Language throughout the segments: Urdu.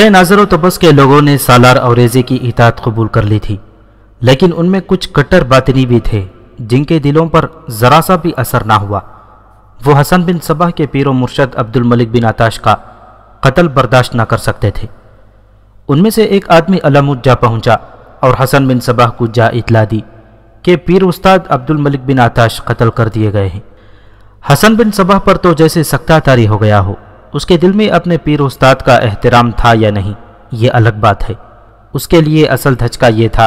قلعہ ناظر و تبس کے لوگوں نے سالار اور ریزے کی اطاعت قبول کر لی تھی۔ لیکن ان میں کچھ کٹر باطنی بھی تھے، جن کے دلوں پر ذرا سا بھی اثر نہ ہوا۔ وہ حسن بن صبح کے پیر و مرشد عبد الملک بن آتاش کا قتل برداشت نہ کر سکتے تھے۔ ان میں سے ایک آدمی علمود جا پہنچا اور حسن بن صبح کو جا اطلاع دی کہ پیر استاد عبد الملک بن آتاش قتل کر دیے گئے ہیں۔ حسن بن صبح پر تو جیسے سکتہ تاری ہو گیا ہو۔ اس کے دل میں اپنے پیر استاد کا احترام تھا یا نہیں، یہ الگ بات ہے۔ اس کے لیے اصل دھچکا یہ تھا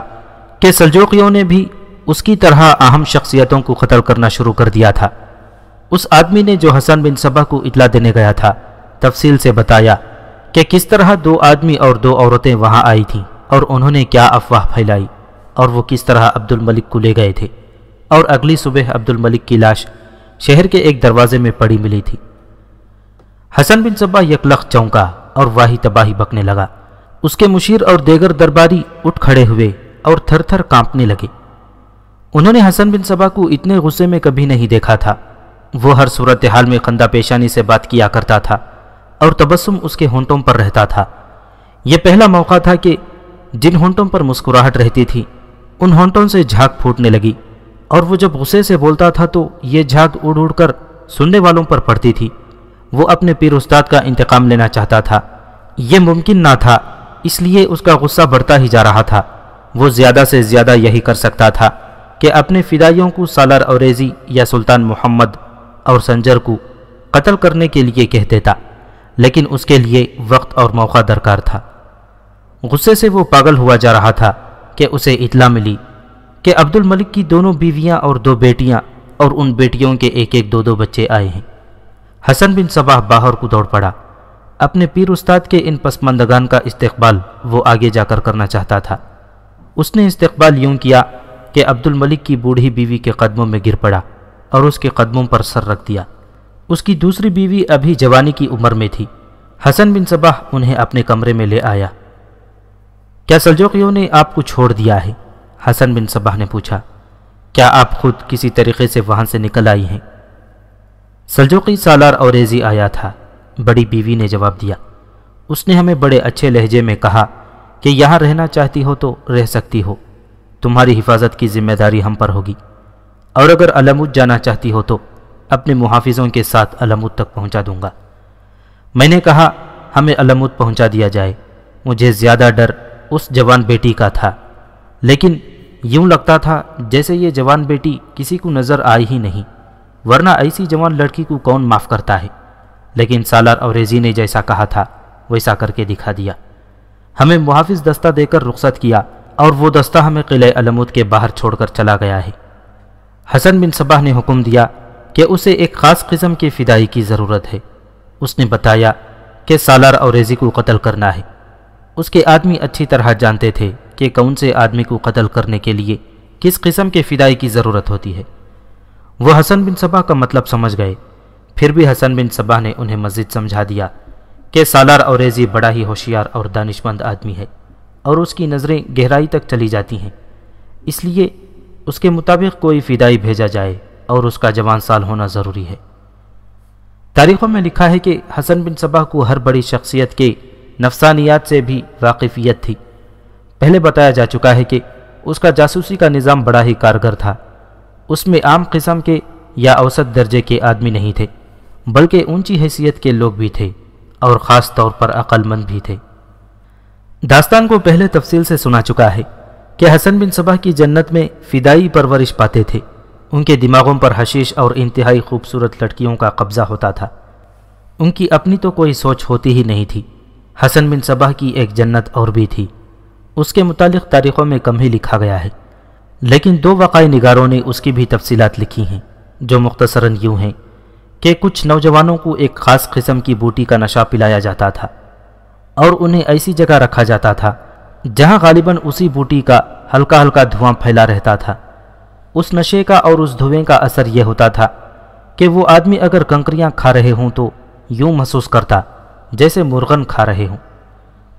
کہ سلجوقیوں نے بھی اس کی طرح اہم شخصیتوں کو قتل کرنا شروع کر دیا تھا۔ اس آدمی نے جو حسن بن صبح کو اطلاع دینے گیا تھا، تفصیل سے بتایا کہ کس طرح دو آدمی اور دو عورتیں وہاں آئی تھیں اور انہوں نے کیا افواہ پھیلائی اور وہ کس طرح عبد الملک کو لے گئے تھے۔ اور اگلی صبح عبد الملک کی لاش شہر کے ایک دروازے میں پڑی ملی تھی۔ حسن بن صبا یکلخ چونکا اور واہی تباہی بکنے لگا۔ اس کے مشیر اور دیگر درباری اٹھ کھڑے ہوئے اور تھر تھر کانپنے لگے۔ انہوں نے حسن بن صبا کو اتنے غصے میں کبھی نہیں دیکھا تھا۔ وہ ہر صورتحال میں خندہ پیشانی سے بات کیا کرتا تھا اور تبسم اس کے ہونٹوں پر رہتا تھا۔ یہ پہلا موقع تھا کہ جن ہونٹوں پر مسکراہٹ رہتی تھی، ان ہونٹوں سے جھاگ پھوٹنے لگی۔ اور وہ جب غصے سے بولتا تھا تو یہ جھاگ اڑ اڑ کر سننے والوں پر پڑتی تھی۔ وہ اپنے پیر استاد کا انتقام لینا چاہتا تھا۔ یہ ممکن نہ تھا، اس لیے اس کا غصہ بڑھتا ہی جا رہا تھا۔ وہ زیادہ سے زیادہ یہی کر سکتا تھا کہ اپنے فدائیوں کو سالار اوریزی یا سلطان محمد اور سنجر کو قتل کرنے کے لیے کہہ دیتا، لیکن اس کے لیے وقت اور موقع درکار تھا۔ غصے سے وہ پاگل ہوا جا رہا تھا کہ اسے اطلاع ملی کہ عبد الملک کی دونوں بیویاں اور دو بیٹیاں اور ان بیٹیوں کے ایک ایک دو دو بچے آئے ہیں۔ حسن بن صباح باہر کو دوڑ پڑا۔ اپنے پیر استاد کے ان پسماندگان کا استقبال وہ آگے جا کر کرنا چاہتا تھا۔ اس نے استقبال یوں کیا کہ عبد الملک کی بوڑھی بیوی کے قدموں میں گر پڑا اور اس کے قدموں پر سر رکھ دیا۔ اس کی دوسری بیوی ابھی جوانی کی عمر میں تھی۔ حسن بن صباح انہیں اپنے کمرے میں لے آیا۔ کیا سلجوقیوں نے آپ کو چھوڑ دیا ہے؟ حسن بن صباح نے پوچھا۔ کیا آپ خود کسی طریقے سے وہاں سے نکل آئی ہیں؟ سلجوقی سالار اوریزی آیا تھا۔ بڑی بیوی نے جواب دیا، اس نے ہمیں بڑے اچھے لہجے میں کہا کہ یہاں رہنا چاہتی ہو تو رہ سکتی ہو، تمہاری حفاظت کی ذمہ داری ہم پر ہوگی۔ اور اگر علمود جانا چاہتی ہو تو اپنے محافظوں کے ساتھ علمود تک پہنچا دوں گا۔ میں نے کہا، ہمیں علمود پہنچا دیا جائے۔ مجھے زیادہ ڈر اس جوان بیٹی کا تھا، لیکن یوں لگتا تھا جیسے یہ جوان بیٹی کسی کو نظر آئی ہی نہیں۔ ورنہ ایسی جوان لڑکی کو کون معاف کرتا ہے؟ لیکن سالار اوریزی نے جیسا کہا تھا، ویسا کر کے دکھا دیا۔ ہمیں محافظ دستہ دے کر رخصت کیا اور وہ دستہ ہمیں قلعہ علمود کے باہر چھوڑ کر چلا گیا ہے۔ حسن بن صباح نے حکم دیا کہ اسے ایک خاص قسم کی فدائی کی ضرورت ہے۔ اس نے بتایا کہ سالار اوریزی کو قتل کرنا ہے۔ اس کے آدمی اچھی طرح جانتے تھے کہ کون سے آدمی کو قتل کرنے کے لیے کس قسم کے فدائی کی ضرورت ہوتی ہے۔ وہ حسن بن صبح کا مطلب سمجھ گئے۔ پھر بھی حسن بن صبح نے انہیں مسجد سمجھا دیا کہ سالار اوریزی بڑا ہی ہوشیار اور دانش مند آدمی ہے اور اس کی نظریں گہرائی تک چلی جاتی ہیں۔ اس لیے اس کے مطابق کوئی فدائی بھیجا جائے اور اس کا جوان سال ہونا ضروری ہے۔ تاریخوں میں لکھا ہے کہ حسن بن صبح کو ہر بڑی شخصیت کے نفسانیات سے بھی واقفیت تھی۔ پہلے بتایا جا چکا ہے کہ اس کا جاسوسی کا نظام بڑا ہی کارگر تھا۔ اس میں عام قسم کے یا اوسط درجے کے آدمی نہیں تھے، بلکہ اونچی حیثیت کے لوگ بھی تھے اور خاص طور پر عقل مند بھی تھے۔ داستان کو پہلے تفصیل سے سنا چکا ہے کہ حسن بن صبح کی جنت میں فدائی پرورش پاتے تھے۔ ان کے دماغوں پر حشیش اور انتہائی خوبصورت لڑکیوں کا قبضہ ہوتا تھا۔ ان کی اپنی تو کوئی سوچ ہوتی ہی نہیں تھی۔ حسن بن صبح کی ایک جنت اور بھی تھی۔ اس کے متعلق تاریخوں میں کم ہی لکھا گیا ہے۔ لیکن دو وقائع نگاروں نے اس کی بھی تفصیلات لکھی ہیں، جو مختصراً یوں ہیں کہ کچھ نوجوانوں کو ایک خاص قسم کی بوٹی کا نشہ پلایا جاتا تھا اور انہیں ایسی جگہ رکھا جاتا تھا جہاں غالباً اسی بوٹی کا ہلکا ہلکا دھواں پھیلا رہتا تھا۔ اس نشے کا اور اس دھوئیں کا اثر یہ ہوتا تھا کہ وہ آدمی اگر کنکریاں کھا رہے ہوں تو یوں محسوس کرتا جیسے مرغن کھا رہے ہوں۔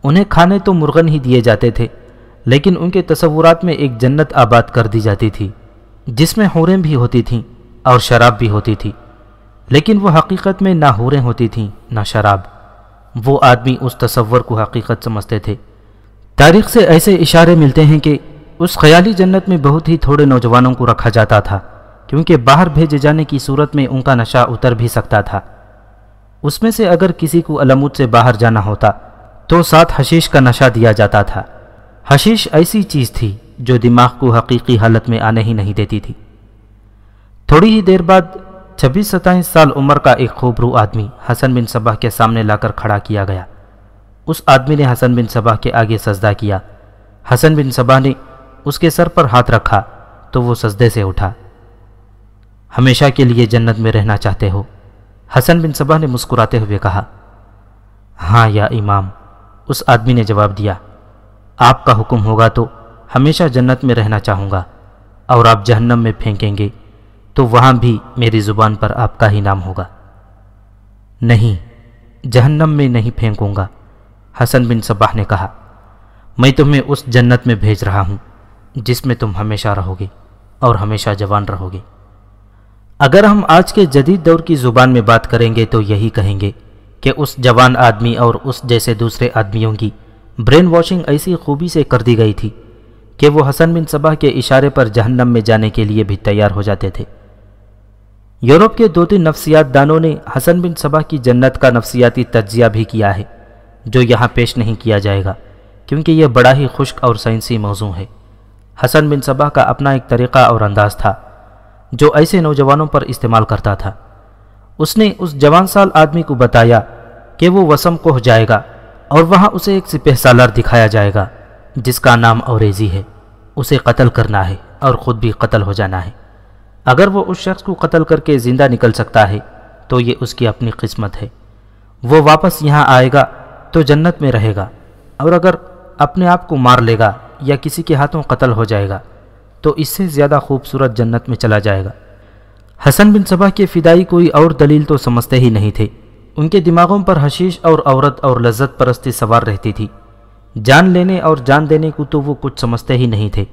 انہیں کھانے تو مرغن ہی دیے جاتے تھے۔ لیکن ان کے تصورات میں ایک جنت آباد کر دی جاتی تھی، جس میں حوریں بھی ہوتی تھیں اور شراب بھی ہوتی تھی۔ لیکن وہ حقیقت میں نہ حوریں ہوتی تھیں، نہ شراب۔ وہ آدمی اس تصور کو حقیقت سمجھتے تھے۔ تاریخ سے ایسے اشارے ملتے ہیں کہ اس خیالی جنت میں بہت ہی تھوڑے نوجوانوں کو رکھا جاتا تھا، کیونکہ باہر بھیجے جانے کی صورت میں ان کا نشہ اتر بھی سکتا تھا۔ اس میں سے اگر کسی کو علمود سے باہر جانا ہوتا، تو ساتھ حشیش کا نشہ دیا جاتا تھا۔ حشیش ایسی چیز تھی جو دماغ کو حقیقی حالت میں آنے ہی نہیں دیتی تھی۔ تھوڑی ہی دیر بعد چھبیس ستائیس سال عمر کا ایک خوبرو آدمی حسن بن صبح کے سامنے لا کر کھڑا کیا گیا۔ اس آدمی نے حسن بن صبح کے آگے سجدہ کیا۔ حسن بن صبح نے اس کے سر پر ہاتھ رکھا تو وہ سجدے سے اٹھا۔ ہمیشہ کے لیے جنت میں رہنا چاہتے ہو۔ حسن بن صبح نے مسکراتے ہوئے کہا ہاں یا امام، اس آدمی نے جواب دیا آپ کا حکم ہوگا تو ہمیشہ جنت میں رہنا چاہوں گا اور آپ جہنم میں پھینکیں گے تو وہاں بھی میری زبان پر آپ کا ہی نام ہوگا۔ نہیں، جہنم میں نہیں پھینکوں گا، حسن بن صباح نے کہا۔ میں تمہیں اس جنت میں بھیج رہا ہوں، جس میں تم ہمیشہ رہو گے اور ہمیشہ جوان رہو گے۔ اگر ہم آج کے جدید دور کی زبان میں بات کریں گے تو یہی کہیں گے کہ اس جوان آدمی اور اس جیسے دوسرے آدمیوں کی برین واشنگ ایسی خوبی سے کر دی گئی تھی کہ وہ حسن بن صبح کے اشارے پر جہنم میں جانے کے لیے بھی تیار ہو جاتے تھے۔ یورپ کے دو تین نفسیات دانوں نے حسن بن صبح کی جنت کا نفسیاتی تجزیہ بھی کیا ہے، جو یہاں پیش نہیں کیا جائے گا، کیونکہ یہ بڑا ہی خشک اور سائنسی موضوع ہے۔ حسن بن صبح کا اپنا ایک طریقہ اور انداز تھا، جو ایسے نوجوانوں پر استعمال کرتا تھا۔ اس نے اس جوان سال آدمی کو بتایا کہ وہ وسم کو جائے گا۔ اور وہاں اسے ایک سپہ سالار دکھایا جائے گا، جس کا نام اوریزی ہے۔ اسے قتل کرنا ہے اور خود بھی قتل ہو جانا ہے۔ اگر وہ اس شخص کو قتل کر کے زندہ نکل سکتا ہے، تو یہ اس کی اپنی قسمت ہے۔ وہ واپس یہاں آئے گا تو جنت میں رہے گا۔ اور اگر اپنے آپ کو مار لے گا یا کسی کے ہاتھوں قتل ہو جائے گا، تو اس سے زیادہ خوبصورت جنت میں چلا جائے گا۔ حسن بن صبح کے فدائی کوئی اور دلیل تو سمجھتے ہی نہیں تھے۔ ان کے دماغوں پر حشیش اور عورت اور لذت پرستی سوار رہتی تھی۔ جان لینے اور جان دینے کو تو وہ کچھ سمجھتے ہی نہیں تھے۔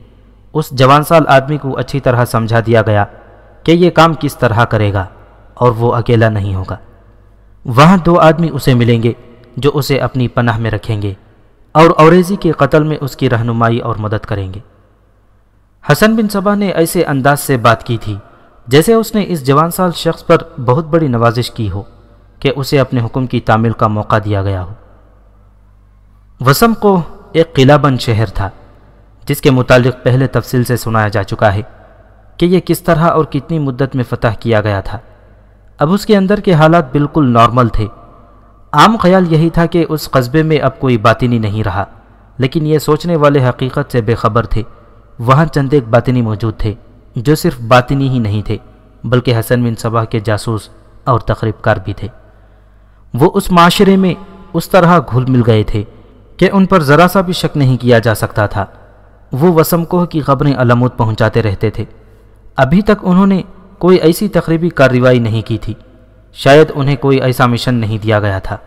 اس جوان سال آدمی کو اچھی طرح سمجھا دیا گیا کہ یہ کام کس طرح کرے گا اور وہ اکیلا نہیں ہوگا۔ وہاں دو آدمی اسے ملیں گے جو اسے اپنی پناہ میں رکھیں گے اور اوریزی کے قتل میں اس کی رہنمائی اور مدد کریں گے۔ حسن بن صبح نے ایسے انداز سے بات کی تھی جیسے اس نے اس جوان سال شخص پر بہت بڑی نوازش کی ہو۔ کہ اسے اپنے حکم کی تعمیل کا موقع دیا گیا ہو۔ وسم کو ایک قلعہ بند شہر تھا، جس کے متعلق پہلے تفصیل سے سنایا جا چکا ہے کہ یہ کس طرح اور کتنی مدت میں فتح کیا گیا تھا۔ اب اس کے اندر کے حالات بالکل نارمل تھے۔ عام خیال یہی تھا کہ اس قصبے میں اب کوئی باطنی نہیں رہا، لیکن یہ سوچنے والے حقیقت سے بے خبر تھے۔ وہاں چند ایک باطنی موجود تھے، جو صرف باطنی ہی نہیں تھے، بلکہ حسن بن صبح کے جاسوس اور تقریب کار بھی تھے۔ وہ اس معاشرے میں اس طرح گھل مل گئے تھے کہ ان پر ذرا سا بھی شک نہیں کیا جا سکتا تھا۔ وہ وسم کوہ کی خبریں علمود پہنچاتے رہتے تھے۔ ابھی تک انہوں نے کوئی ایسی تقریبی کارروائی نہیں کی تھی۔ شاید انہیں کوئی ایسا مشن نہیں دیا گیا تھا۔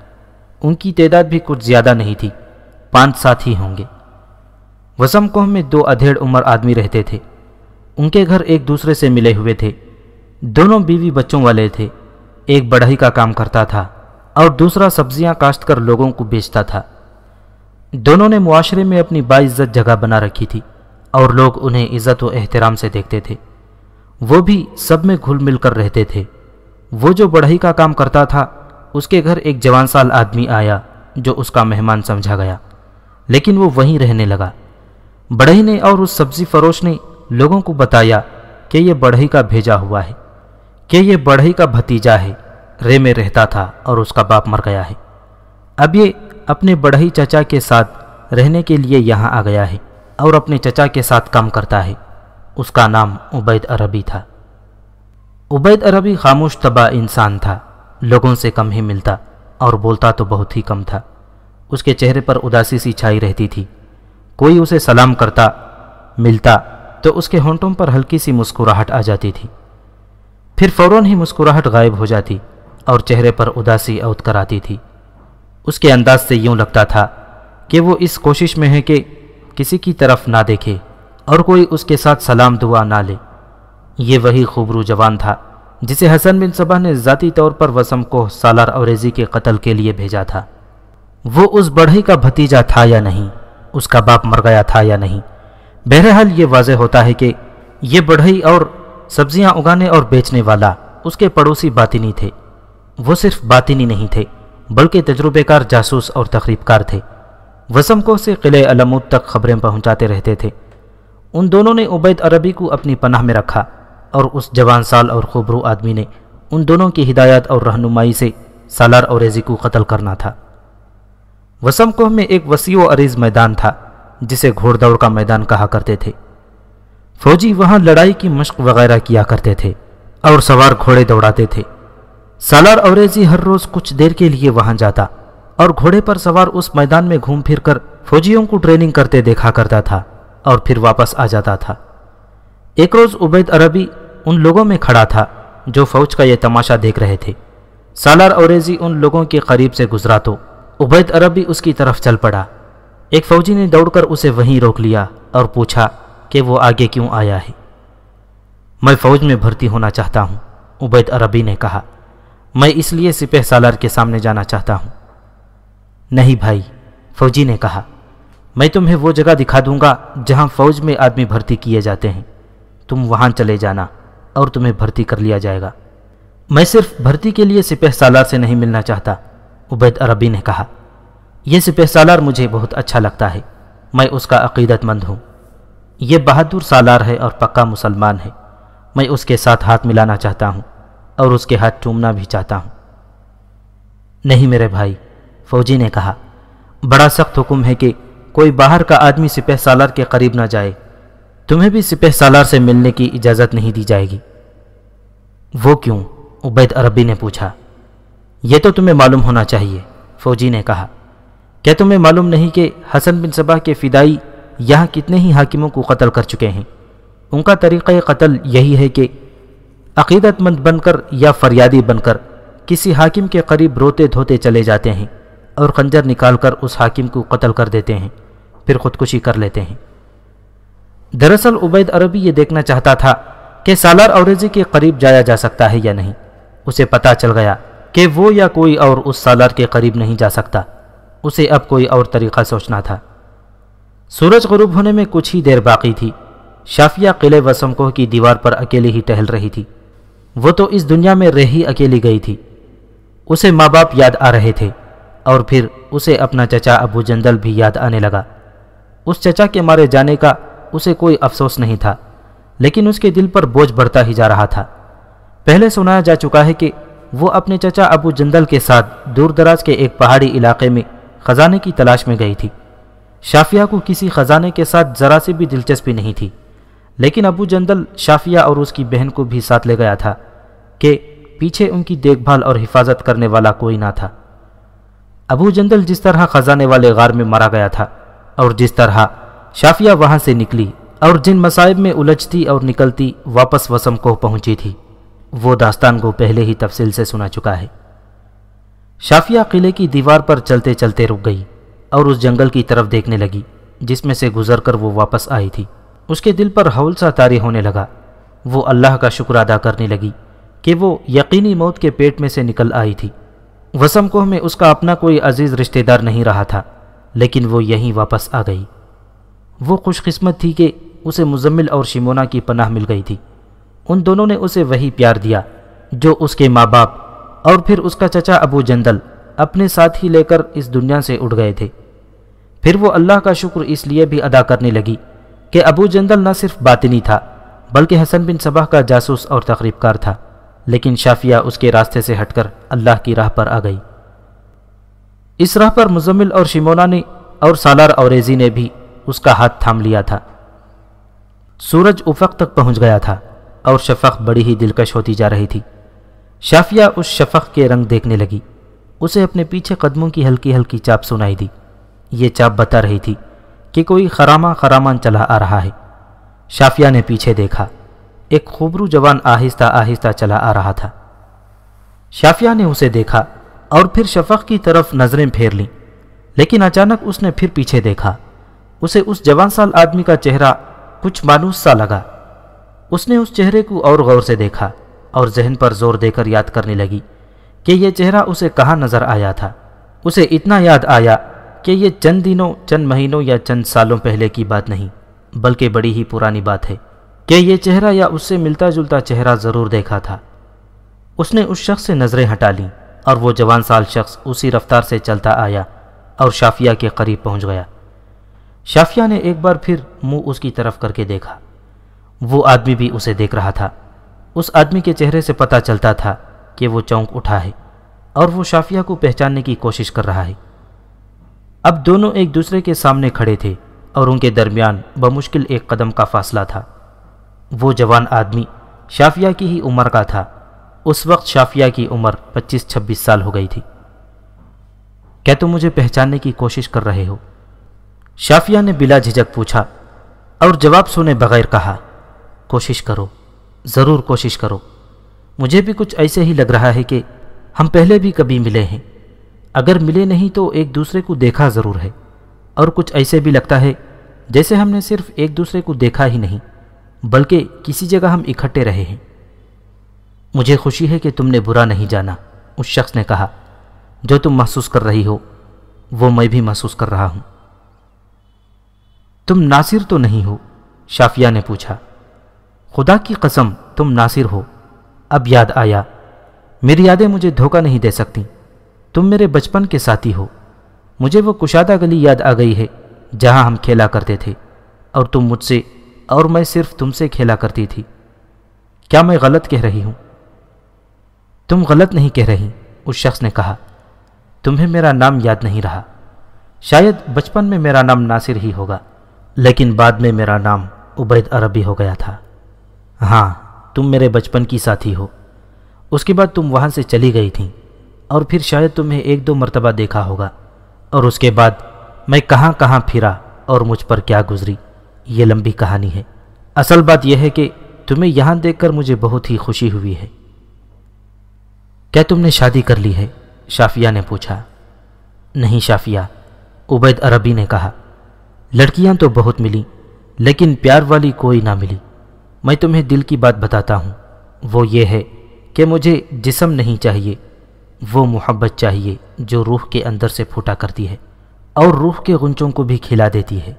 ان کی تعداد بھی کچھ زیادہ نہیں تھی۔ پانچ ساتھ ہی ہوں گے۔ وسم کوہ میں دو ادھیڑ عمر آدمی رہتے تھے۔ ان کے گھر ایک دوسرے سے ملے ہوئے تھے۔ دونوں بیوی بچوں والے تھے۔ ایک بڑھئی کا کام کرتا تھا۔ اور دوسرا سبزیاں کاشت کر لوگوں کو بیچتا تھا۔ دونوں نے معاشرے میں اپنی باعزت جگہ بنا رکھی تھی اور لوگ انہیں عزت و احترام سے دیکھتے تھے۔ وہ بھی سب میں گھل مل کر رہتے تھے۔ وہ جو بڑھئی کا کام کرتا تھا، اس کے گھر ایک جوان سال آدمی آیا جو اس کا مہمان سمجھا گیا۔ لیکن وہ وہیں رہنے لگا۔ بڑھئی نے اور اس سبزی فروش نے لوگوں کو بتایا کہ یہ بڑھئی کا بھیجا ہوا ہے، کہ یہ بڑھئی کا بھتیجا ہے۔ رے میں رہتا تھا اور اس کا باپ مر گیا ہے۔ اب یہ اپنے بڑھئی چچا کے ساتھ رہنے کے لیے یہاں آ گیا ہے اور اپنے چچا کے ساتھ کام کرتا ہے۔ اس کا نام عبید عربی تھا۔ عبید عربی خاموش تباہ انسان تھا۔ لوگوں سے کم ہی ملتا اور بولتا تو بہت ہی کم تھا۔ اس کے چہرے پر اداسی سی چھائی رہتی تھی۔ کوئی اسے سلام کرتا، ملتا تو اس کے ہونٹوں پر ہلکی سی مسکراہٹ آ جاتی تھی۔ پھر فوراً ہی مسکراہٹ غائب ہو جاتی۔ اور چہرے پر اداسی اوت کر آتی تھی۔ اس کے انداز سے یوں لگتا تھا کہ وہ اس کوشش میں ہے کہ کسی کی طرف نہ دیکھے اور کوئی اس کے ساتھ سلام دعا نہ لے۔ یہ وہی خوبرو جوان تھا جسے حسن بن صبح نے ذاتی طور پر وسم کو سالار اوریزی کے قتل کے لیے بھیجا تھا۔ وہ اس بڑھئی کا بھتیجا تھا یا نہیں، اس کا باپ مر گیا تھا یا نہیں، بہرحال یہ واضح ہوتا ہے کہ یہ بڑھئی اور سبزیاں اگانے اور بیچنے والا اس کے پڑوسی باطنی تھے۔ وہ صرف باطنی نہیں تھے، بلکہ تجربے کار جاسوس اور تقریب کار تھے۔ وسم کو سے قلعہ علمود تک خبریں پہنچاتے رہتے تھے۔ ان دونوں نے عبید عربی کو اپنی پناہ میں رکھا اور اس جوان سال اور خوبرو آدمی نے ان دونوں کی ہدایت اور رہنمائی سے سالار اور ریزی کو قتل کرنا تھا۔ وسم کوہ میں ایک وسیع و عریض میدان تھا، جسے گھوڑ دوڑ کا میدان کہا کرتے تھے۔ فوجی وہاں لڑائی کی مشق وغیرہ کیا کرتے تھے اور سوار گھوڑے دوڑاتے تھے۔ سالار اوریزی ہر روز کچھ دیر کے لیے وہاں جاتا اور گھوڑے پر سوار اس میدان میں گھوم پھر کر فوجیوں کو ٹریننگ کرتے دیکھا کرتا تھا اور پھر واپس آ جاتا تھا۔ ایک روز عبید عربی ان لوگوں میں کھڑا تھا جو فوج کا یہ تماشا دیکھ رہے تھے۔ سالار اوریزی ان لوگوں کے قریب سے گزرا تو عبید عربی اس کی طرف چل پڑا۔ ایک فوجی نے دوڑ کر اسے وہیں روک لیا اور پوچھا کہ وہ آگے کیوں آیا ہے؟ میں فوج میں بھرتی ہونا چاہتا ہوں، عبید عربی نے کہا۔ میں اس لیے سپہ سالار کے سامنے جانا چاہتا ہوں۔ نہیں بھائی، فوجی نے کہا، میں تمہیں وہ جگہ دکھا دوں گا جہاں فوج میں آدمی بھرتی کیے جاتے ہیں۔ تم وہاں چلے جانا اور تمہیں بھرتی کر لیا جائے گا۔ میں صرف بھرتی کے لیے سپہ سالار سے نہیں ملنا چاہتا، عبید عربی نے کہا۔ یہ سپہ سالار مجھے بہت اچھا لگتا ہے، میں اس کا عقیدت مند ہوں۔ یہ بہادر سالار ہے اور پکا مسلمان ہے، میں اس کے ساتھ ہاتھ ملانا چاہتا ہوں۔ اور اس کے ہاتھ چومنا بھی چاہتا ہوں۔ نہیں میرے بھائی، فوجی نے کہا، بڑا سخت حکم ہے کہ کوئی باہر کا آدمی سپہ سالار کے قریب نہ جائے۔ تمہیں بھی سپہ سالار سے ملنے کی اجازت نہیں دی جائے گی۔ وہ کیوں؟ عبید عربی نے پوچھا۔ یہ تو تمہیں معلوم ہونا چاہیے، فوجی نے کہا۔ کیا تمہیں معلوم نہیں کہ حسن بن صبا کے فدائی یہاں کتنے ہی حاکموں کو قتل کر چکے ہیں؟ ان کا طریقہ قتل یہی ہے کہ عقیدت مند بن کر یا فریادی بن کر کسی حاکم کے قریب روتے دھوتے چلے جاتے ہیں اور خنجر نکال کر اس حاکم کو قتل کر دیتے ہیں، پھر خودکشی کر لیتے ہیں۔ دراصل عبید عربی یہ دیکھنا چاہتا تھا کہ سالار اوریزی کے قریب جایا جا سکتا ہے یا نہیں۔ اسے پتا چل گیا کہ وہ یا کوئی اور اس سالار کے قریب نہیں جا سکتا۔ اسے اب کوئی اور طریقہ سوچنا تھا۔ سورج غروب ہونے میں کچھ ہی دیر باقی تھی۔ شافیہ قلعے وسمکوہ کی دیوار پر اکیلی ہی ٹہل رہی تھی۔ وہ تو اس دنیا میں رہی اکیلی گئی تھی۔ اسے ماں باپ یاد آ رہے تھے اور پھر اسے اپنا چچا ابو جندل بھی یاد آنے لگا۔ اس چچا کے مارے جانے کا اسے کوئی افسوس نہیں تھا، لیکن اس کے دل پر بوجھ بڑھتا ہی جا رہا تھا۔ پہلے سنایا جا چکا ہے کہ وہ اپنے چچا ابو جندل کے ساتھ دور دراز کے ایک پہاڑی علاقے میں خزانے کی تلاش میں گئی تھی۔ شافیہ کو کسی خزانے کے ساتھ ذرا سے بھی دلچسپی نہیں تھی۔ لیکن ابو جندل شافیہ اور اس کی بہن کو بھی ساتھ لے گیا تھا کہ پیچھے ان کی دیکھ بھال اور حفاظت کرنے والا کوئی نہ تھا۔ ابو جندل جس طرح خزانے والے غار میں مرا گیا تھا اور جس طرح شافیہ وہاں سے نکلی اور جن مصائب میں الجھتی اور نکلتی واپس وسم کو پہنچی تھی، وہ داستان کو پہلے ہی تفصیل سے سنا چکا ہے۔ شافیہ قلعے کی دیوار پر چلتے چلتے رک گئی اور اس جنگل کی طرف دیکھنے لگی، جس میں سے گزر کر وہ واپس آئی تھی۔ اس کے دل پر حول سا تاری ہونے لگا۔ وہ اللہ کا شکر ادا کرنے لگی کہ وہ یقینی موت کے پیٹ میں سے نکل آئی تھی۔ وسم کوہ میں اس کا اپنا کوئی عزیز رشتہ دار نہیں رہا تھا، لیکن وہ یہیں واپس آ گئی۔ وہ خوش قسمت تھی کہ اسے مزمل اور شمونا کی پناہ مل گئی تھی۔ ان دونوں نے اسے وہی پیار دیا جو اس کے ماں باپ اور پھر اس کا چچا ابو جندل اپنے ساتھ ہی لے کر اس دنیا سے اٹھ گئے تھے۔ پھر وہ اللہ کا شکر اس لیے بھی ادا کرنے لگی کہ ابو جندل نہ صرف باطنی تھا، بلکہ حسن بن صبح کا جاسوس اور تقریب کار تھا، لیکن شافیہ اس کے راستے سے ہٹ کر اللہ کی راہ پر آ گئی۔ اس راہ پر مزمل اور شمونا نے اور سالار اوریزی نے بھی اس کا ہاتھ تھام لیا تھا۔ سورج افق تک پہنچ گیا تھا اور شفق بڑی ہی دلکش ہوتی جا رہی تھی۔ شافیہ اس شفق کے رنگ دیکھنے لگی۔ اسے اپنے پیچھے قدموں کی ہلکی ہلکی چاپ سنائی دی۔ یہ چاپ بتا رہی تھی کہ کوئی خرامہ خرامان چلا آ رہا ہے۔ شافیہ نے پیچھے دیکھا، ایک خوبرو جوان آہستہ آہستہ چلا آ رہا تھا۔ شافیہ نے اسے دیکھا اور پھر شفق کی طرف نظریں پھیر لیں۔ لیکن اچانک اس نے پھر پیچھے دیکھا۔ اسے اس جوان سال آدمی کا چہرہ کچھ مانوس سا لگا۔ اس نے اس چہرے کو اور غور سے دیکھا اور ذہن پر زور دے کر یاد کرنے لگی کہ یہ چہرہ اسے کہاں نظر آیا تھا۔ اسے اتنا یاد آیا کہ یہ چند دنوں، چند مہینوں یا چند سالوں پہلے کی بات نہیں، بلکہ بڑی ہی پرانی بات ہے کہ یہ چہرہ یا اس سے ملتا جلتا چہرہ ضرور دیکھا تھا۔ اس نے اس شخص سے نظریں ہٹا لیں اور وہ جوان سال شخص اسی رفتار سے چلتا آیا اور شافیہ کے قریب پہنچ گیا۔ شافیہ نے ایک بار پھر منہ اس کی طرف کر کے دیکھا۔ وہ آدمی بھی اسے دیکھ رہا تھا۔ اس آدمی کے چہرے سے پتہ چلتا تھا کہ وہ چونک اٹھا ہے اور وہ شافیہ کو پہچاننے کی کوشش کر رہا ہے۔ اب دونوں ایک دوسرے کے سامنے کھڑے تھے اور ان کے درمیان بمشکل ایک قدم کا فاصلہ تھا۔ وہ جوان آدمی شافیہ کی ہی عمر کا تھا۔ اس وقت شافیہ کی عمر پچیس چھبیس سال ہو گئی تھی۔ کیا تم مجھے پہچاننے کی کوشش کر رہے ہو؟ شافیہ نے بلا جھجک پوچھا اور جواب سنے بغیر کہا، کوشش کرو، ضرور کوشش کرو۔ مجھے بھی کچھ ایسے ہی لگ رہا ہے کہ ہم پہلے بھی کبھی ملے ہیں۔ اگر ملے نہیں تو ایک دوسرے کو دیکھا ضرور ہے۔ اور کچھ ایسے بھی لگتا ہے جیسے ہم نے صرف ایک دوسرے کو دیکھا ہی نہیں، بلکہ کسی جگہ ہم اکٹھے رہے ہیں۔ مجھے خوشی ہے کہ تم نے برا نہیں جانا، اس شخص نے کہا۔ جو تم محسوس کر رہی ہو، وہ میں بھی محسوس کر رہا ہوں۔ تم ناصر تو نہیں ہو، شافیہ نے پوچھا۔ خدا کی قسم، تم ناصر ہو۔ اب یاد آیا، میری یادیں مجھے دھوکہ نہیں دے سکتی تم میرے بچپن کے ساتھی ہو۔ مجھے وہ کشادہ گلی یاد آ گئی ہے جہاں ہم کھیلا کرتے تھے۔ اور تم مجھ سے اور میں صرف تم سے کھیلا کرتی تھی۔ کیا میں غلط کہہ رہی ہوں؟ تم غلط نہیں کہہ رہی، اس شخص نے کہا۔ تمہیں میرا نام یاد نہیں رہا۔ شاید بچپن میں میرا نام ناصر ہی ہوگا، لیکن بعد میں میرا نام عبید عربی ہو گیا تھا۔ ہاں تم میرے بچپن کی ساتھی ہو۔ اس کے بعد تم وہاں سے چلی گئی تھیں۔ اور پھر شاید تمہیں ایک دو مرتبہ دیکھا ہوگا۔ اور اس کے بعد میں کہاں کہاں پھرا اور مجھ پر کیا گزری، یہ لمبی کہانی ہے۔ اصل بات یہ ہے کہ تمہیں یہاں دیکھ کر مجھے بہت ہی خوشی ہوئی ہے۔ کیا تم نے شادی کر لی ہے؟ شافیہ نے پوچھا۔ نہیں شافیہ، عبید عربی نے کہا۔ لڑکیاں تو بہت ملی، لیکن پیار والی کوئی نہ ملی۔ میں تمہیں دل کی بات بتاتا ہوں۔ وہ یہ ہے کہ مجھے جسم نہیں چاہیے۔ وہ محبت چاہیے جو روح کے اندر سے پھوٹا کرتی ہے اور روح کے غنچوں کو بھی کھلا دیتی ہے۔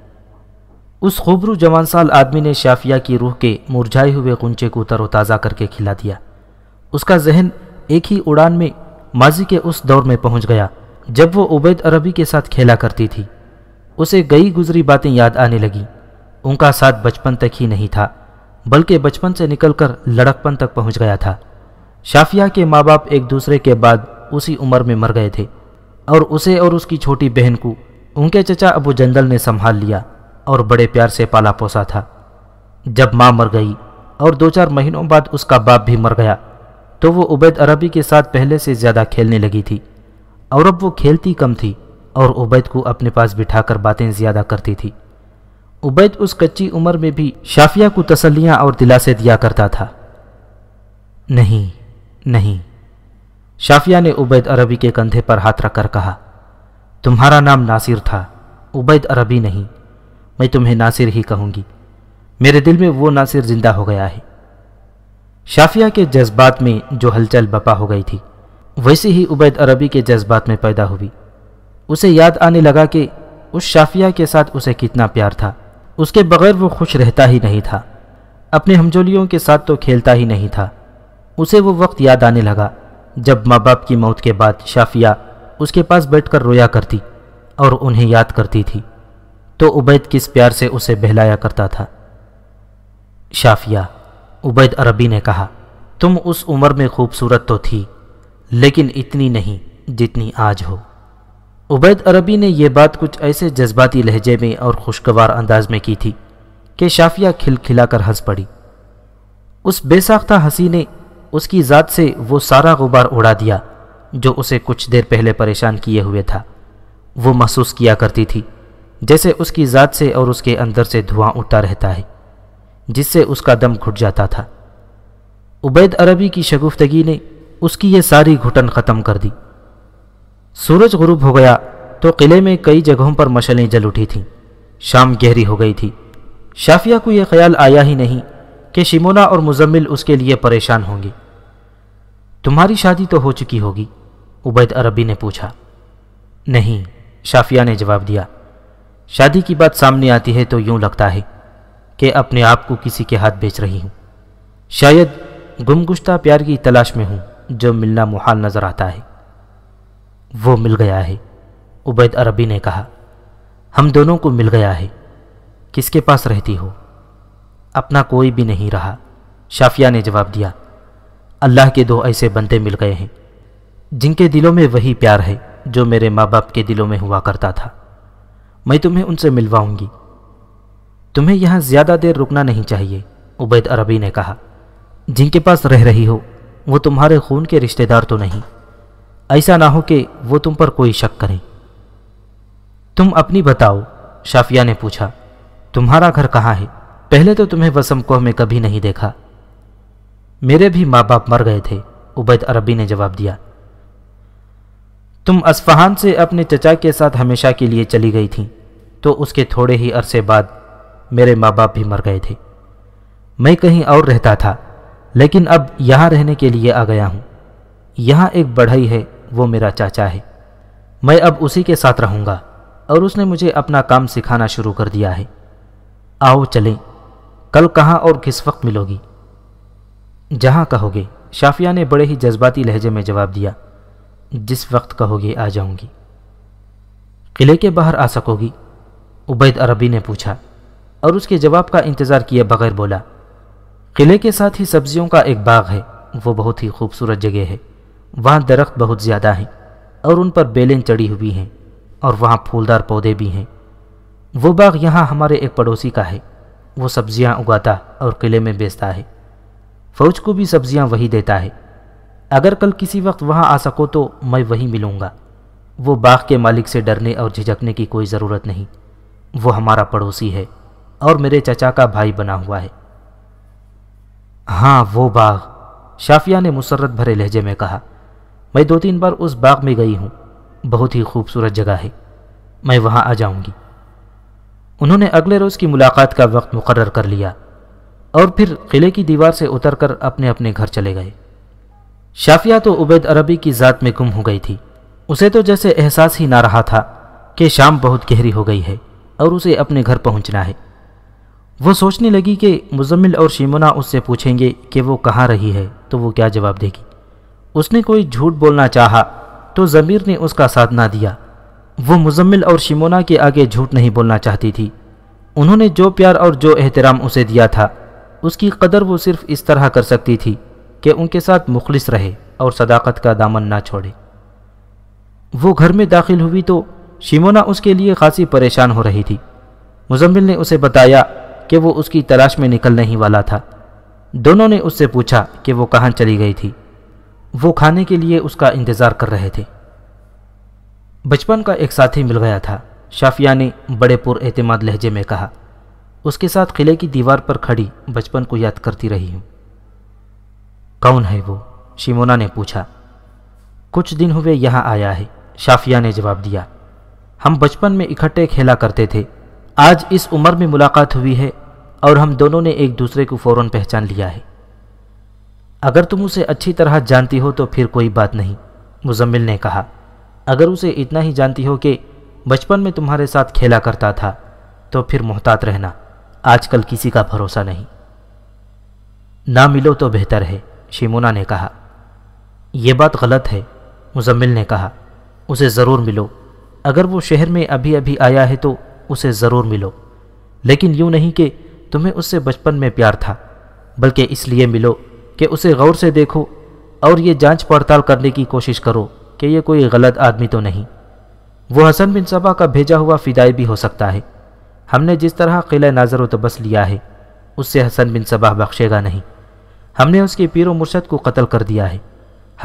اس خوبرو جوان سال آدمی نے شافیہ کی روح کے مرجھائے ہوئے غنچے کو تر و تازہ کر کے کھلا دیا۔ اس کا ذہن ایک ہی اڑان میں ماضی کے اس دور میں پہنچ گیا جب وہ عبید عربی کے ساتھ کھیلا کرتی تھی۔ اسے گئی گزری باتیں یاد آنے لگیں۔ ان کا ساتھ بچپن تک ہی نہیں تھا، بلکہ بچپن سے نکل کر لڑکپن تک پہنچ گیا تھا۔ شافیہ کے ماں باپ ایک دوسرے کے بعد اسی عمر میں مر گئے تھے۔ اور اسے اور اس کی چھوٹی بہن کو ان کے چچا ابو جندل نے سنبھال لیا اور بڑے پیار سے پالا پوسا تھا۔ جب ماں مر گئی اور دو چار مہینوں بعد اس کا باپ بھی مر گیا، تو وہ عبید عربی کے ساتھ پہلے سے زیادہ کھیلنے لگی تھی۔ اور اب وہ کھیلتی کم تھی اور عبید کو اپنے پاس بٹھا کر باتیں زیادہ کرتی تھی۔ عبید اس کچی عمر میں بھی شافیہ کو تسلیاں اور دلاسے دیا کرتا تھا۔ نہیں نہیں شافیہ نے عبید عربی کے کندھے پر ہاتھ رکھ کر کہا، تمہارا نام ناصر تھا، عبید عربی نہیں، میں تمہیں ناصر ہی کہوں گی۔ میرے دل میں وہ ناصر زندہ ہو گیا ہے۔ شافیہ کے جذبات میں جو ہلچل بپا ہو گئی تھی، ویسے ہی عبید عربی کے جذبات میں پیدا ہوئی۔ اسے یاد آنے لگا کہ اس شافیہ کے ساتھ اسے کتنا پیار تھا۔ اس کے بغیر وہ خوش رہتا ہی نہیں تھا۔ اپنے ہمجولیوں کے ساتھ تو کھیلتا ہی نہیں تھا۔ اسے وہ وقت یاد آنے لگا۔ جب ماں باپ کی موت کے بعد شافیہ اس کے پاس بیٹھ کر رویا کرتی اور انہیں یاد کرتی تھی، تو عبید کس پیار سے اسے بہلایا کرتا تھا۔ شافیہ، عبید عربی نے کہا، تم اس عمر میں خوبصورت تو تھی، لیکن اتنی نہیں جتنی آج ہو۔ عبید عربی نے یہ بات کچھ ایسے جذباتی لہجے میں اور خوشگوار انداز میں کی تھی کہ شافیہ کھل کھلا کر ہنس پڑی۔ اس بے ساختہ ہنسی نے اس کی ذات سے وہ سارا غبار اڑا دیا جو اسے کچھ دیر پہلے پریشان کیے ہوئے تھا۔ وہ محسوس کیا کرتی تھی، جیسے اس کی ذات سے اور اس کے اندر سے دھواں اٹھتا رہتا ہے، جس سے اس کا دم گھٹ جاتا تھا۔ عبید عربی کی شگفتگی نے اس کی یہ ساری گھٹن ختم کر دی۔ سورج غروب ہو گیا تو قلعے میں کئی جگہوں پر مشلیں جل اٹھی تھیں۔ شام گہری ہو گئی تھی۔ شافیہ کو یہ خیال آیا ہی نہیں کہ شمونا اور مزمل اس کے لیے پریشان ہوں گے تمہاری شادی تو ہو چکی ہوگی، عبید عربی نے پوچھا۔ نہیں، شافیہ نے جواب دیا۔ شادی کی بات سامنے آتی ہے تو یوں لگتا ہے کہ اپنے آپ کو کسی کے ہاتھ بیچ رہی ہوں۔ شاید گمگشتہ پیار کی تلاش میں ہوں جو ملنا محال نظر آتا ہے۔ وہ مل گیا ہے، عبید عربی نے کہا۔ ہم دونوں کو مل گیا ہے۔ کس کے پاس رہتی ہو؟ اپنا کوئی بھی نہیں رہا۔ شافیہ نے جواب دیا، اللہ کے دو ایسے بندے مل گئے ہیں، جن کے دلوں میں وہی پیار ہے جو میرے ماں باپ کے دلوں میں ہوا کرتا تھا۔ میں تمہیں ان سے ملواؤں گی۔ تمہیں یہاں زیادہ دیر رکنا نہیں چاہیے، عبید عربی نے کہا۔ جن کے پاس رہ رہی ہو، وہ تمہارے خون کے رشتہ دار تو نہیں۔ ایسا نہ ہو کہ وہ تم پر کوئی شک کریں۔ تم اپنی بتاؤ شافیہ نے پوچھا، تمہارا گھر کہاں ہے؟ پہلے تو تمہیں وسم کوہ میں کبھی نہیں دیکھا۔ میرے بھی ماں باپ مر گئے تھے، عبید عربی نے جواب دیا۔ تم اسفہان سے اپنے چچا کے ساتھ ہمیشہ کے لیے چلی گئی تھیں، تو اس کے تھوڑے ہی عرصے بعد میرے ماں باپ بھی مر گئے تھے۔ میں کہیں اور رہتا تھا، لیکن اب یہاں رہنے کے لیے آ گیا ہوں۔ یہاں ایک بڑھئی ہے، وہ میرا چاچا ہے۔ میں اب اسی کے ساتھ رہوں گا، اور اس نے مجھے اپنا کام سکھانا شروع کر دیا ہے۔ آؤ چلیں۔ کل کہاں اور کس وقت ملو گی جہاں کہو گے شافیہ نے بڑے ہی جذباتی لہجے میں جواب دیا، جس وقت کہو گے آ جاؤں گی۔ قلعے کے باہر آ سکو گی عبید عربی نے پوچھا، اور اس کے جواب کا انتظار کیے بغیر بولا، قلعے کے ساتھ ہی سبزیوں کا ایک باغ ہے، وہ بہت ہی خوبصورت جگہ ہے، وہاں درخت بہت زیادہ ہیں، اور ان پر بیلیں چڑی ہوئی ہیں، اور وہاں پھولدار پودے بھی ہیں۔ وہ باغ یہاں ہمارے ایک پڑوسی کا ہے۔ وہ سبزیاں اگاتا اور قلعے میں بیچتا ہے۔ فوج کو بھی سبزیاں وہی دیتا ہے۔ اگر کل کسی وقت وہاں آ سکو تو میں وہی ملوں گا۔ وہ باغ کے مالک سے ڈرنے اور جھجکنے کی کوئی ضرورت نہیں۔ وہ ہمارا پڑوسی ہے اور میرے چچا کا بھائی بنا ہوا ہے۔ ہاں وہ باغ۔ شافیہ نے مسرت بھرے لہجے میں کہا، میں دو تین بار اس باغ میں گئی ہوں۔ بہت ہی خوبصورت جگہ ہے۔ میں وہاں آ جاؤں گی۔ انہوں نے اگلے روز کی ملاقات کا وقت مقرر کر لیا اور پھر قلعے کی دیوار سے اتر کر اپنے اپنے گھر چلے گئے۔ شافیہ تو عبید عربی کی ذات میں گم ہو گئی تھی۔ اسے تو جیسے احساس ہی نہ رہا تھا کہ شام بہت گہری ہو گئی ہے اور اسے اپنے گھر پہنچنا ہے۔ وہ سوچنے لگی کہ مزمل اور شیمونا اس سے پوچھیں گے کہ وہ کہاں رہی ہے تو وہ کیا جواب دے گی۔ اس نے کوئی جھوٹ بولنا چاہا تو ضمیر نے اس کا ساتھ نہ دیا۔ وہ مزمل اور شمونا کے آگے جھوٹ نہیں بولنا چاہتی تھی۔ انہوں نے جو پیار اور جو احترام اسے دیا تھا، اس کی قدر وہ صرف اس طرح کر سکتی تھی کہ ان کے ساتھ مخلص رہے اور صداقت کا دامن نہ چھوڑے۔ وہ گھر میں داخل ہوئی تو شیمونا اس کے لیے خاصی پریشان ہو رہی تھی۔ مزمل نے اسے بتایا کہ وہ اس کی تلاش میں نکلنے ہی والا تھا۔ دونوں نے اس سے پوچھا کہ وہ کہاں چلی گئی تھی۔ وہ کھانے کے لیے اس کا انتظار کر رہے تھے۔ بچپن کا ایک ساتھی مل گیا تھا۔ شافیہ نے بڑے پر اعتماد لہجے میں کہا، اس کے ساتھ قلعے کی دیوار پر کھڑی بچپن کو یاد کرتی رہی ہوں۔ کون ہے وہ؟ شیمونا نے پوچھا۔ کچھ دن ہوئے یہاں آیا ہے۔ شافیہ نے جواب دیا، ہم بچپن میں اکٹھے کھیلا کرتے تھے۔ آج اس عمر میں ملاقات ہوئی ہے اور ہم دونوں نے ایک دوسرے کو فوراً پہچان لیا ہے۔ اگر تم اسے اچھی طرح جانتی ہو تو پھر کوئی بات نہیں، مزمل نے کہا۔ اگر اسے اتنا ہی جانتی ہو کہ بچپن میں تمہارے ساتھ کھیلا کرتا تھا، تو پھر محتاط رہنا آج کل کسی کا بھروسہ نہیں۔ نہ ملو تو بہتر ہے، شیمونا نے کہا۔ یہ بات غلط ہے، مزمل نے کہا۔ اسے ضرور ملو۔ اگر وہ شہر میں ابھی ابھی آیا ہے تو اسے ضرور ملو۔ لیکن یوں نہیں کہ تمہیں اس سے بچپن میں پیار تھا، بلکہ اس لیے ملو کہ اسے غور سے دیکھو اور یہ جانچ پڑتال کرنے کی کوشش کرو۔ کہ یہ کوئی غلط آدمی تو نہیں۔ وہ حسن بن صبا کا بھیجا ہوا فدائی بھی ہو سکتا ہے۔ ہم نے جس طرح قلعہ ناظر و تبس لیا ہے، اس سے حسن بن صبا بخشے گا نہیں۔ ہم نے اس کے پیر و مرشد کو قتل کر دیا ہے۔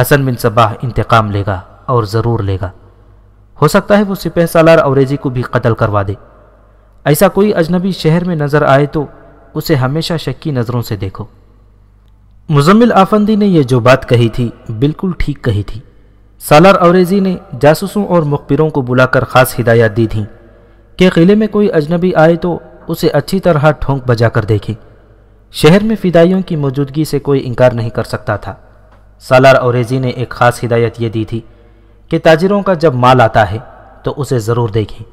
حسن بن صبا انتقام لے گا اور ضرور لے گا۔ ہو سکتا ہے وہ سپہ سالار اوریزی کو بھی قتل کروا دے۔ ایسا کوئی اجنبی شہر میں نظر آئے تو اسے ہمیشہ شکی نظروں سے دیکھو۔ مزمل آفندی نے یہ جو بات کہی تھی، بالکل ٹھیک کہی تھی۔ سالار اوریزی نے جاسوسوں اور مخبروں کو بلا کر خاص ہدایات دی تھیں کہ قلعے میں کوئی اجنبی آئے تو اسے اچھی طرح ٹھونک بجا کر دیکھے۔ شہر میں فدائیوں کی موجودگی سے کوئی انکار نہیں کر سکتا تھا۔ سالار اوریزی نے ایک خاص ہدایت یہ دی تھی کہ تاجروں کا جب مال آتا ہے تو اسے ضرور دیکھیں۔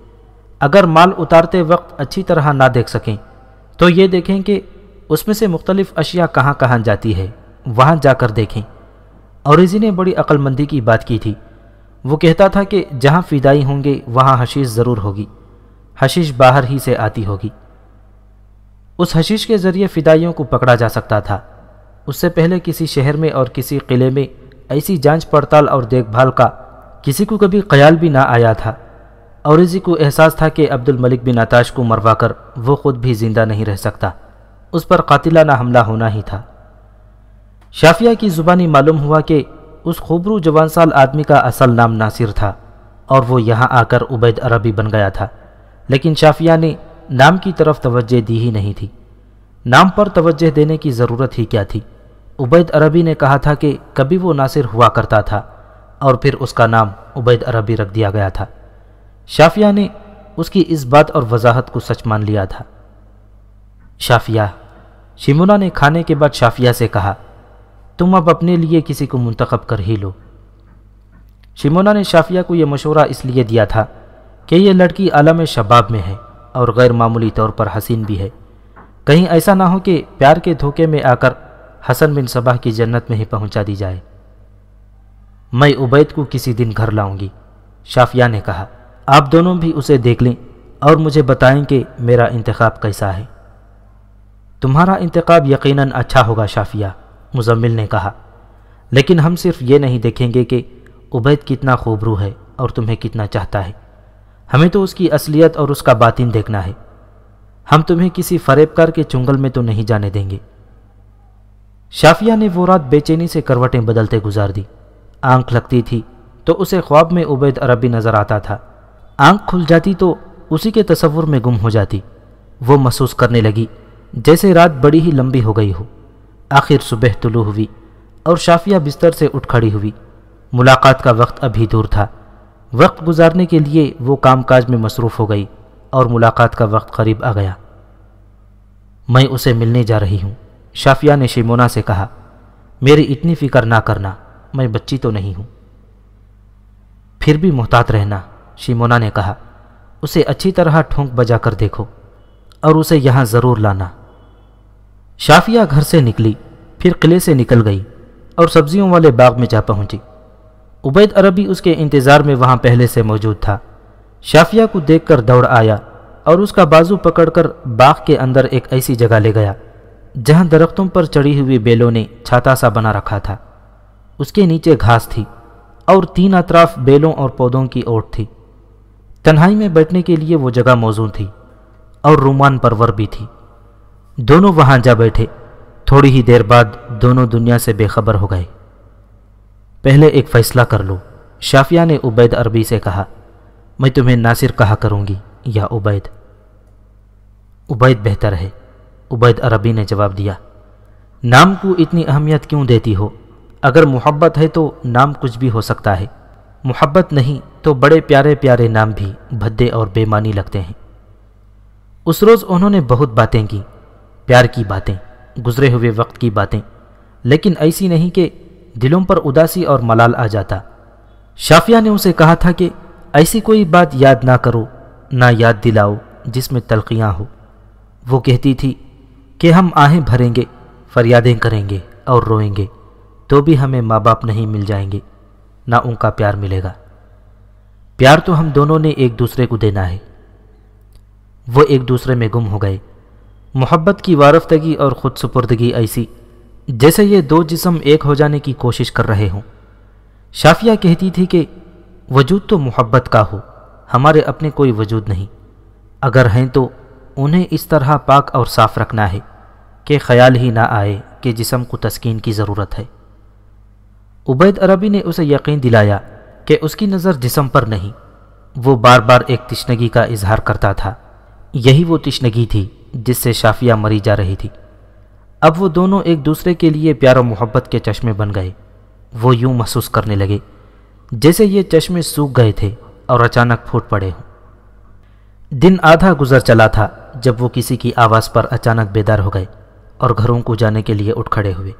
اگر مال اتارتے وقت اچھی طرح نہ دیکھ سکیں تو یہ دیکھیں کہ اس میں سے مختلف اشیاء کہاں کہاں جاتی ہے، وہاں جا کر دیکھیں۔ اوریزی نے بڑی عقل مندی کی بات کی تھی۔ وہ کہتا تھا کہ جہاں فدائی ہوں گے، وہاں حشیش ضرور ہوگی۔ حشیش باہر ہی سے آتی ہوگی۔ اس حشیش کے ذریعے فدائیوں کو پکڑا جا سکتا تھا۔ اس سے پہلے کسی شہر میں اور کسی قلعے میں ایسی جانچ پڑتال اور دیکھ بھال کا کسی کو کبھی خیال بھی نہ آیا تھا۔ اوریزی کو احساس تھا کہ عبد الملک بن آتاش کو مروا کر وہ خود بھی زندہ نہیں رہ سکتا۔ اس پر قاتلانہ حملہ ہونا ہی تھا۔ شافیہ کی زبانی معلوم ہوا کہ اس خوبرو جوان سال آدمی کا اصل نام ناصر تھا اور وہ یہاں آ کر عبید عربی بن گیا تھا، لیکن شافیہ نے نام کی طرف توجہ دی ہی نہیں تھی۔ نام پر توجہ دینے کی ضرورت ہی کیا تھی؟ عبید عربی نے کہا تھا کہ کبھی وہ ناصر ہوا کرتا تھا اور پھر اس کا نام عبید عربی رکھ دیا گیا تھا۔ شافیہ نے اس کی اس بات اور وضاحت کو سچ مان لیا تھا۔ شافیہ شمونا نے کھانے کے بعد شافیہ سے کہا تم اب اپنے لیے کسی کو منتخب کر ہی لو۔ شمونا نے شافیہ کو یہ مشورہ اس لیے دیا تھا کہ یہ لڑکی عالم شباب میں ہے اور غیر معمولی طور پر حسین بھی ہے۔ کہیں ایسا نہ ہو کہ پیار کے دھوکے میں آ کر حسن بن صبح کی جنت میں ہی پہنچا دی جائے۔ میں عبید کو کسی دن گھر لاؤں گی شافیہ نے کہا۔ آپ دونوں بھی اسے دیکھ لیں اور مجھے بتائیں کہ میرا انتخاب کیسا ہے۔ تمہارا انتخاب یقیناً اچھا ہوگا شافیہ مزمل نے کہا، لیکن ہم صرف یہ نہیں دیکھیں گے کہ عبید کتنا خوبرو ہے اور تمہیں کتنا چاہتا ہے۔ ہمیں تو اس کی اصلیت اور اس کا باطن دیکھنا ہے۔ ہم تمہیں کسی فریب کر کے چنگل میں تو نہیں جانے دیں گے۔ شافیہ نے وہ رات بے چینی سے کروٹیں بدلتے گزار دی آنکھ لگتی تھی تو اسے خواب میں عبید عربی نظر آتا تھا۔ آنکھ کھل جاتی تو اسی کے تصور میں گم ہو جاتی۔ وہ محسوس کرنے لگی، جیسے رات بڑی ہی لمبی ہو گئی ہو۔ آخر صبح طلوع ہوئی اور شافیہ بستر سے اٹھ کھڑی ہوئی۔ ملاقات کا وقت ابھی دور تھا۔ وقت گزارنے کے لیے وہ کام کاج میں مصروف ہو گئی اور ملاقات کا وقت قریب آ گیا۔ میں اسے ملنے جا رہی ہوں۔ شافیہ نے شیمونا سے کہا، میری اتنی فکر نہ کرنا، میں بچی تو نہیں ہوں۔ پھر بھی محتاط رہنا، شیمونا نے کہا، اسے اچھی طرح ٹھونک بجا کر دیکھو اور اسے یہاں ضرور لانا۔ شافیہ گھر سے نکلی، پھر قلعے سے نکل گئی اور سبزیوں والے باغ میں جا پہنچی۔ عبید عربی اس کے انتظار میں وہاں پہلے سے موجود تھا۔ شافیہ کو دیکھ کر دوڑ آیا اور اس کا بازو پکڑ کر باغ کے اندر ایک ایسی جگہ لے گیا، جہاں درختوں پر چڑھی ہوئی بیلوں نے چھاتا سا بنا رکھا تھا۔ اس کے نیچے گھاس تھی اور تین اطراف بیلوں اور پودوں کی اوٹ تھی۔ تنہائی میں بیٹھنے کے لیے وہ جگہ موزوں تھی اور رومان پرور بھی تھی۔ دونوں وہاں جا بیٹھے۔ تھوڑی ہی دیر بعد دونوں دنیا سے بے خبر ہو گئے۔ پہلے ایک فیصلہ کر لو۔ شافیہ نے عبید عربی سے کہا، میں تمہیں ناصر کہا کروں گی، یا عبید۔ عبید بہتر ہے۔ عبید عربی نے جواب دیا، نام کو اتنی اہمیت کیوں دیتی ہو؟ اگر محبت ہے تو نام کچھ بھی ہو سکتا ہے۔ محبت نہیں تو بڑے پیارے پیارے نام بھی بھدے اور بے معنی لگتے ہیں۔ اس روز انہوں نے بہت باتیں کی۔ پیار کی باتیں، گزرے ہوئے وقت کی باتیں۔ لیکن ایسی نہیں کہ دلوں پر اداسی اور ملال آ جاتا۔ شافیہ نے اسے کہا تھا کہ ایسی کوئی بات یاد نہ کرو، نہ یاد دلاؤ جس میں تلقیاں ہو وہ کہتی تھی کہ ہم آہیں بھریں گے، فریادیں کریں گے اور روئیں گے، تو بھی ہمیں ماں باپ نہیں مل جائیں گے، نہ ان کا پیار ملے گا۔ پیار تو ہم دونوں نے ایک دوسرے کو دینا ہے۔ وہ ایک دوسرے میں گم ہو گئے۔ محبت کی وارفتگی اور خود سپردگی ایسی۔ جیسے یہ دو جسم ایک ہو جانے کی کوشش کر رہے ہوں۔ شافیہ کہتی تھی کہ وجود تو محبت کا ہو، ہمارے اپنے کوئی وجود نہیں۔ اگر ہیں تو انہیں اس طرح پاک اور صاف رکھنا ہے کہ خیال ہی نہ آئے کہ جسم کو تسکین کی ضرورت ہے۔ عبید عربی نے اسے یقین دلایا کہ اس کی نظر جسم پر نہیں، وہ بار بار ایک تشنگی کا اظہار کرتا تھا۔ یہی وہ تشنگی تھی جس سے شافیہ مری جا رہی تھی۔ اب وہ دونوں ایک دوسرے کے لیے پیار و محبت کے چشمے بن گئے۔ وہ یوں محسوس کرنے لگے جیسے یہ چشمے سوکھ گئے تھے اور اچانک پھوٹ پڑے ہوں۔ دن آدھا گزر چلا تھا جب وہ کسی کی آواز پر اچانک بیدار ہو گئے اور گھروں کو جانے کے لیے اٹھ کھڑے ہوئے۔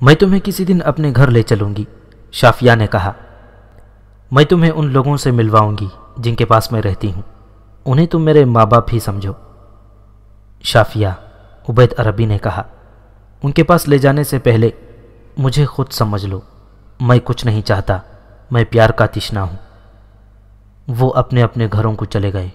میں تمہیں کسی دن اپنے گھر لے چلوں گی، شافیہ نے کہا۔ میں تمہیں ان لوگوں سے ملواؤں گی جن کے پاس میں رہتی ہوں۔ انہیں تم میرے ماں باپ ہی سمجھو۔ شافیہ عبید عربی نے کہا، ان کے پاس لے جانے سے پہلے مجھے خود سمجھ لو، میں کچھ نہیں چاہتا، میں پیار کا تشنا ہوں۔ وہ اپنے اپنے گھروں کو چلے گئے۔